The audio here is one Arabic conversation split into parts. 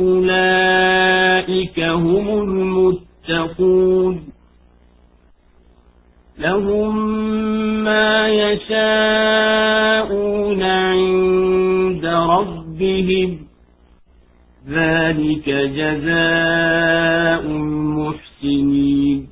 أولئك هم المتقون لهم ما يشاءون عند ربهم ذلك جزاء المحسنين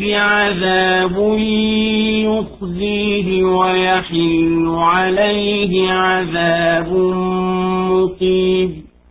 بعذاب يخزيه ويحل عليه عذاب مقيم.